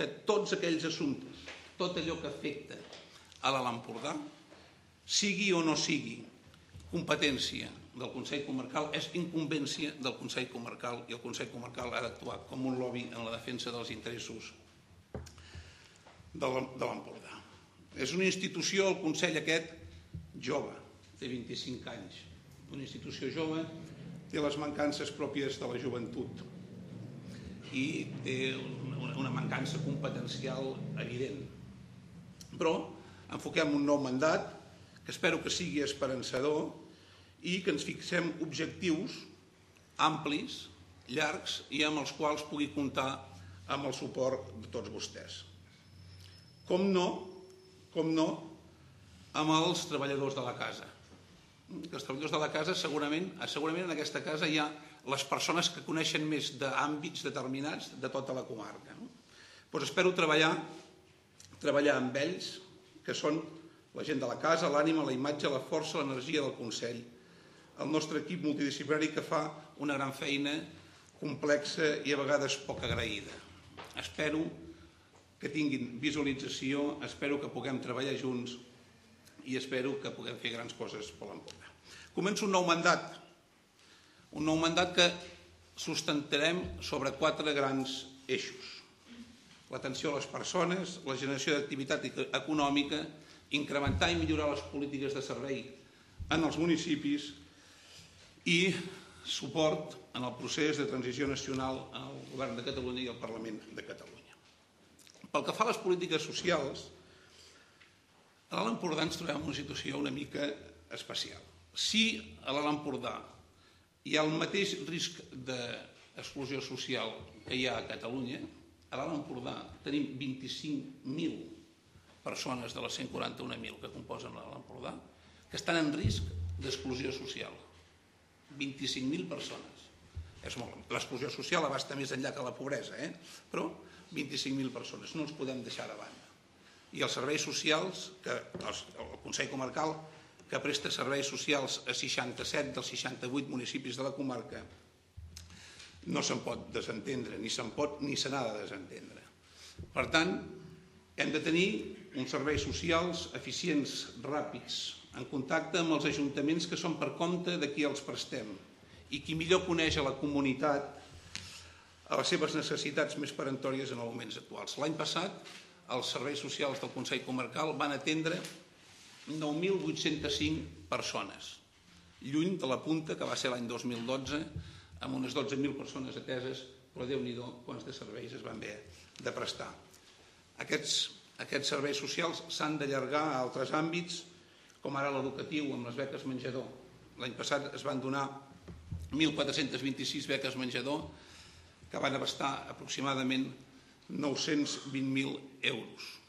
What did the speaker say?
que tots aquells assumptes, tot allò que afecta a l'Alt Empordà, sigui o no sigui competència del Consell Comarcal, és incumbència del Consell Comarcal i el Consell Comarcal ha d'actuar com un lobby en la defensa dels interessos de l'Empordà. És una institució, el Consell aquest, jove, té 25 anys. Una institució jove té les mancances pròpies de la joventut i té una mancança competencial evident. Però enfoquem un nou mandat que espero que sigui esperançador i que ens fixem objectius amplis, llargs i amb els quals pugui comptar amb el suport de tots vostès. Com no, com no, amb els treballadors de la casa. Els treballadors de la casa segurament, segurament en aquesta casa hi ha les persones que coneixen més d'àmbits determinats de tota la comarca. No? Doncs espero treballar, treballar amb ells, que són la gent de la casa, l'ànima, la imatge, la força, l'energia del Consell, el nostre equip multidisciplinari que fa una gran feina complexa i a vegades poc agraïda. Espero que tinguin visualització, espero que puguem treballar junts i espero que puguem fer grans coses per l'Empordà. Començo un nou mandat, un nou mandat que sustentarem sobre quatre grans eixos. L'atenció a les persones, la generació d'activitat econòmica, incrementar i millorar les polítiques de servei en els municipis i suport en el procés de transició nacional al Govern de Catalunya i al Parlament de Catalunya. Pel que fa a les polítiques socials, a l'Alt Empordà ens trobem en una situació una mica especial. Si a l'Alt Empordà ha el mateix risc d'exclusió social que hi ha a Catalunya, a l'Alt Empordà tenim 25.000 persones de les 141.000 que composen l'Alt Empordà que estan en risc d'exclusió social. 25.000 persones. És molt. L'exclusió social abasta més enllà que la pobresa, eh? però 25.000 persones. No els podem deixar de banda. I els serveis socials, que el Consell Comarcal, que presta serveis socials a 67 dels 68 municipis de la comarca, no se'n pot desentendre, ni se'n pot ni se n'ha de desentendre. Per tant, hem de tenir uns serveis socials eficients, ràpids, en contacte amb els ajuntaments que són per compte de qui els prestem i qui millor coneix a la comunitat a les seves necessitats més perentòries en els moments actuals. L'any passat, els serveis socials del Consell Comarcal van atendre 9.805 persones, lluny de la punta que va ser l'any 2012, amb unes 12.000 persones ateses, però déu nhi quants de serveis es van haver de prestar. Aquests, aquests serveis socials s'han d'allargar a altres àmbits, com ara l'educatiu amb les beques menjador. L'any passat es van donar 1.426 beques menjador que van abastar aproximadament 920.000 euros.